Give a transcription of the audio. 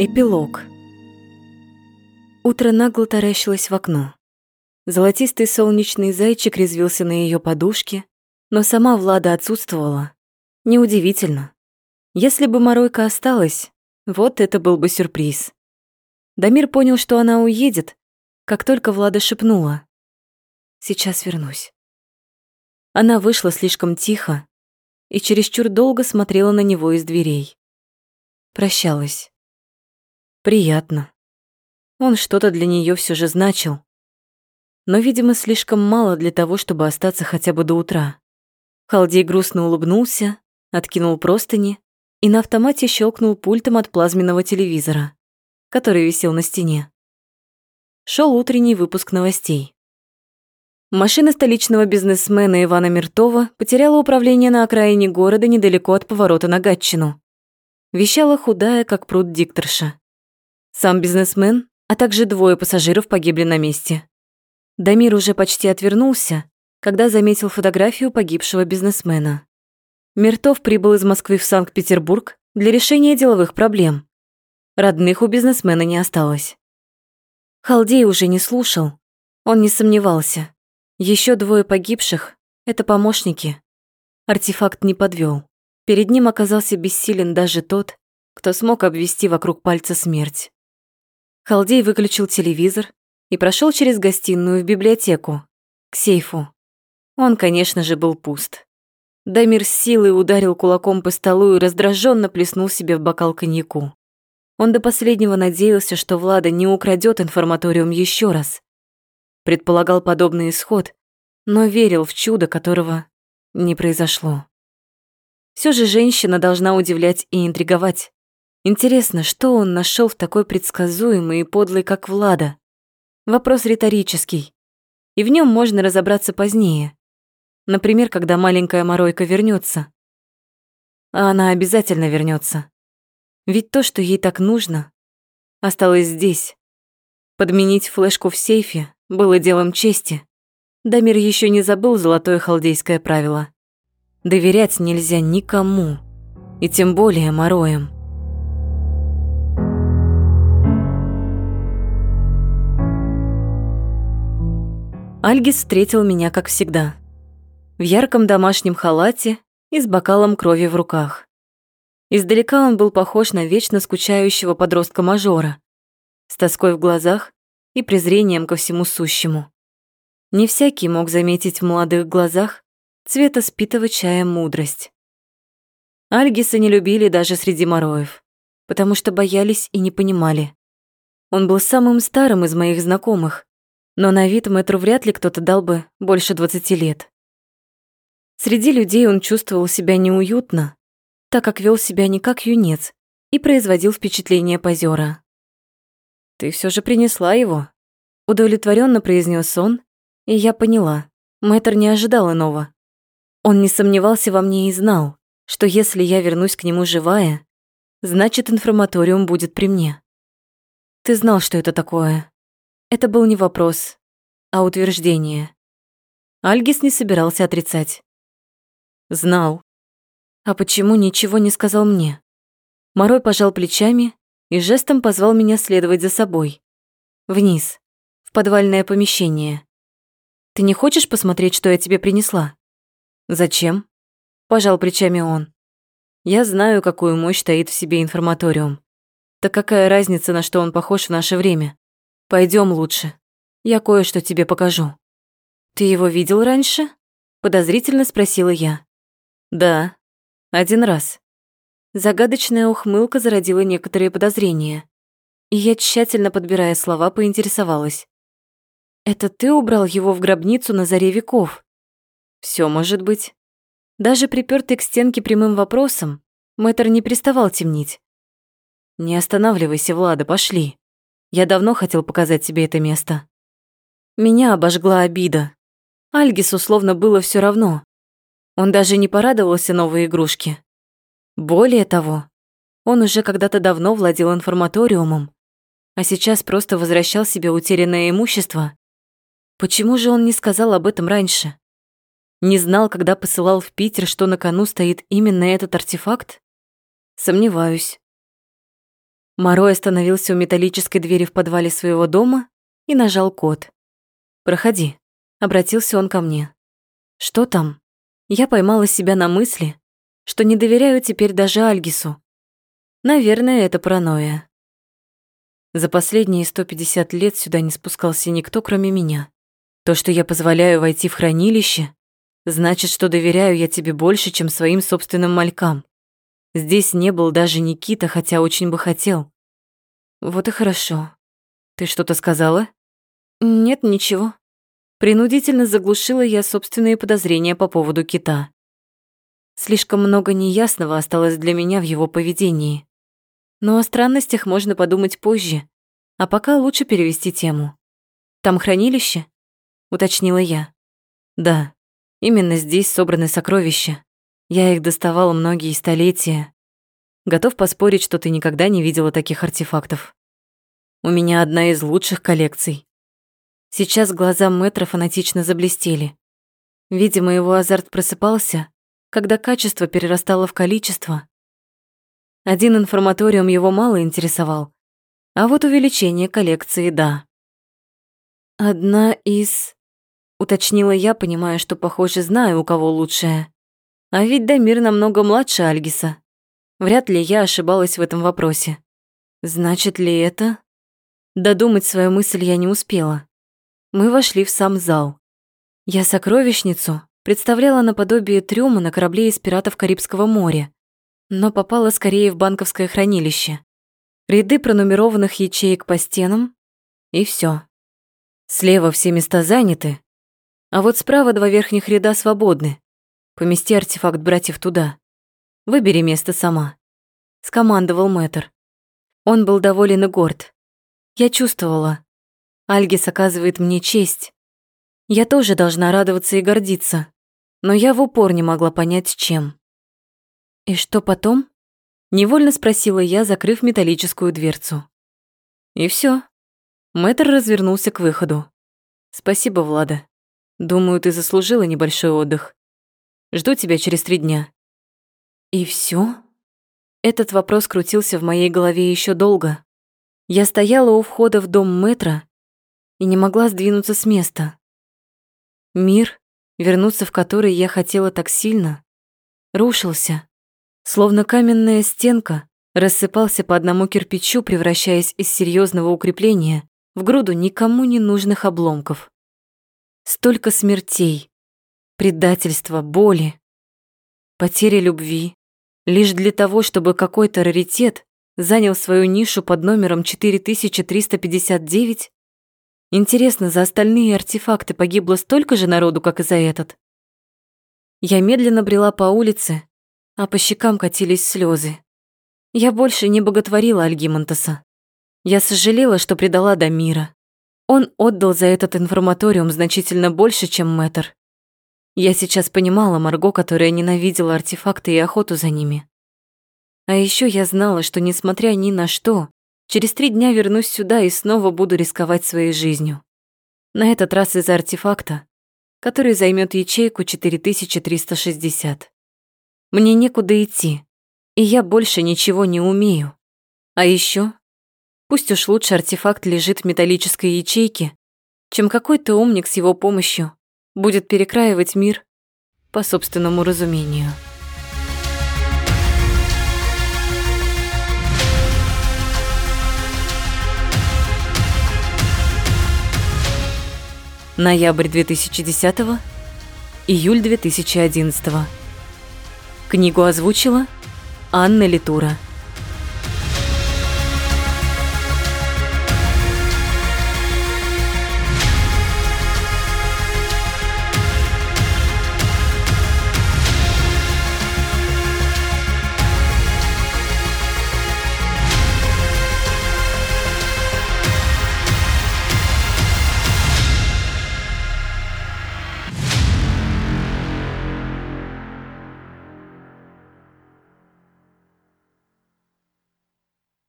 Эпилог. Утро нагло таращилось в окно. Золотистый солнечный зайчик резвился на ее подушке, но сама Влада отсутствовала. Неудивительно. Если бы Моройка осталась, вот это был бы сюрприз. Дамир понял, что она уедет, как только Влада шепнула. «Сейчас вернусь». Она вышла слишком тихо и чересчур долго смотрела на него из дверей. Прощалась. Приятно. Он что-то для нее все же значил. Но, видимо, слишком мало для того, чтобы остаться хотя бы до утра. Халдей грустно улыбнулся, откинул простыни и на автомате щелкнул пультом от плазменного телевизора, который висел на стене. Шел утренний выпуск новостей. Машина столичного бизнесмена Ивана Миртова потеряла управление на окраине города недалеко от поворота на Гатчину. Вещала худая, как пруд дикторша. Сам бизнесмен, а также двое пассажиров погибли на месте. Дамир уже почти отвернулся, когда заметил фотографию погибшего бизнесмена. Миртов прибыл из Москвы в Санкт-Петербург для решения деловых проблем. Родных у бизнесмена не осталось. Халдей уже не слушал, он не сомневался. Еще двое погибших — это помощники. Артефакт не подвел. Перед ним оказался бессилен даже тот, кто смог обвести вокруг пальца смерть. Халдей выключил телевизор и прошел через гостиную в библиотеку, к сейфу. Он, конечно же, был пуст. Дамир с силой ударил кулаком по столу и раздраженно плеснул себе в бокал коньяку. Он до последнего надеялся, что Влада не украдет информаториум еще раз, предполагал подобный исход, но верил в чудо, которого не произошло. Все же женщина должна удивлять и интриговать. Интересно, что он нашел в такой предсказуемой и подлой, как Влада? Вопрос риторический, и в нем можно разобраться позднее. Например, когда маленькая Моройка вернется. А она обязательно вернется. Ведь то, что ей так нужно, осталось здесь. Подменить флешку в сейфе было делом чести. Дамир еще не забыл золотое халдейское правило. Доверять нельзя никому, и тем более мороям. Альгис встретил меня, как всегда. В ярком домашнем халате и с бокалом крови в руках. Издалека он был похож на вечно скучающего подростка-мажора, с тоской в глазах и презрением ко всему сущему. Не всякий мог заметить в молодых глазах цвета спитого чая мудрость. Альгиса не любили даже среди мороев, потому что боялись и не понимали. Он был самым старым из моих знакомых, но на вид мэтру вряд ли кто-то дал бы больше двадцати лет. Среди людей он чувствовал себя неуютно, так как вел себя не как юнец и производил впечатление позера. «Ты все же принесла его», — удовлетворенно произнес он, и я поняла, мэтр не ожидал иного. Он не сомневался во мне и знал, что если я вернусь к нему живая, значит, информаториум будет при мне. Ты знал, что это такое. Это был не вопрос, а утверждение. Альгис не собирался отрицать. Знал. А почему ничего не сказал мне? Морой пожал плечами и жестом позвал меня следовать за собой. Вниз, в подвальное помещение. Ты не хочешь посмотреть, что я тебе принесла? Зачем? Пожал плечами он. Я знаю, какую мощь таит в себе информаториум. Так какая разница, на что он похож в наше время? Пойдем лучше. Я кое-что тебе покажу. Ты его видел раньше? Подозрительно спросила я. Да, один раз. Загадочная ухмылка зародила некоторые подозрения. И я, тщательно подбирая слова, поинтересовалась. «Это ты убрал его в гробницу на заре веков?» Все может быть. Даже припёртый к стенке прямым вопросом, мэтр не приставал темнить. «Не останавливайся, Влада, пошли. Я давно хотел показать тебе это место». Меня обожгла обида. Альгису словно было все равно. Он даже не порадовался новой игрушке. Более того, он уже когда-то давно владел информаториумом, а сейчас просто возвращал себе утерянное имущество. Почему же он не сказал об этом раньше? Не знал, когда посылал в Питер, что на кону стоит именно этот артефакт? Сомневаюсь. Морой остановился у металлической двери в подвале своего дома и нажал код. «Проходи», — обратился он ко мне. «Что там?» Я поймала себя на мысли, что не доверяю теперь даже Альгису. Наверное, это паранойя. За последние 150 лет сюда не спускался никто, кроме меня. То, что я позволяю войти в хранилище, значит, что доверяю я тебе больше, чем своим собственным малькам. Здесь не был даже Никита, хотя очень бы хотел. Вот и хорошо. Ты что-то сказала? Нет, ничего. Принудительно заглушила я собственные подозрения по поводу кита. Слишком много неясного осталось для меня в его поведении. Но о странностях можно подумать позже, а пока лучше перевести тему. «Там хранилище?» — уточнила я. «Да, именно здесь собраны сокровища. Я их доставала многие столетия. Готов поспорить, что ты никогда не видела таких артефактов. У меня одна из лучших коллекций. Сейчас глаза мэтра фанатично заблестели. Видимо, его азарт просыпался, когда качество перерастало в количество. Один информаториум его мало интересовал, а вот увеличение коллекции – да. «Одна из...» – уточнила я, понимая, что, похоже, знаю, у кого лучшая. А ведь Дамир намного младше Альгиса. Вряд ли я ошибалась в этом вопросе. Значит ли это? Додумать свою мысль я не успела. Мы вошли в сам зал. Я сокровищницу представляла наподобие трюма на корабле из пиратов Карибского моря, но попала скорее в банковское хранилище. Ряды пронумерованных ячеек по стенам, и все. Слева все места заняты, а вот справа два верхних ряда свободны. Помести артефакт братьев туда. Выбери место сама. Скомандовал мэтр. Он был доволен и горд. Я чувствовала, Альгис оказывает мне честь. Я тоже должна радоваться и гордиться, но я в упор не могла понять, с чем. «И что потом?» — невольно спросила я, закрыв металлическую дверцу. И все. Мэтр развернулся к выходу. «Спасибо, Влада. Думаю, ты заслужила небольшой отдых. Жду тебя через три дня». «И все? Этот вопрос крутился в моей голове еще долго. Я стояла у входа в дом мэтра и не могла сдвинуться с места. Мир, вернуться в который я хотела так сильно, рушился, словно каменная стенка рассыпался по одному кирпичу, превращаясь из серьезного укрепления в груду никому не нужных обломков. Столько смертей, предательства, боли, потери любви, лишь для того, чтобы какой-то раритет занял свою нишу под номером 4359 Интересно, за остальные артефакты погибло столько же народу, как и за этот? Я медленно брела по улице, а по щекам катились слезы. Я больше не боготворила Альгимонтаса. Я сожалела, что предала Дамира. Он отдал за этот информаториум значительно больше, чем Мэтр. Я сейчас понимала Марго, которая ненавидела артефакты и охоту за ними. А еще я знала, что, несмотря ни на что, Через три дня вернусь сюда и снова буду рисковать своей жизнью. На этот раз из-за артефакта, который займет ячейку 4360. Мне некуда идти, и я больше ничего не умею. А еще, пусть уж лучше артефакт лежит в металлической ячейке, чем какой-то умник с его помощью будет перекраивать мир по собственному разумению. Ноябрь 2010, июль 2011. Книгу озвучила Анна Литура.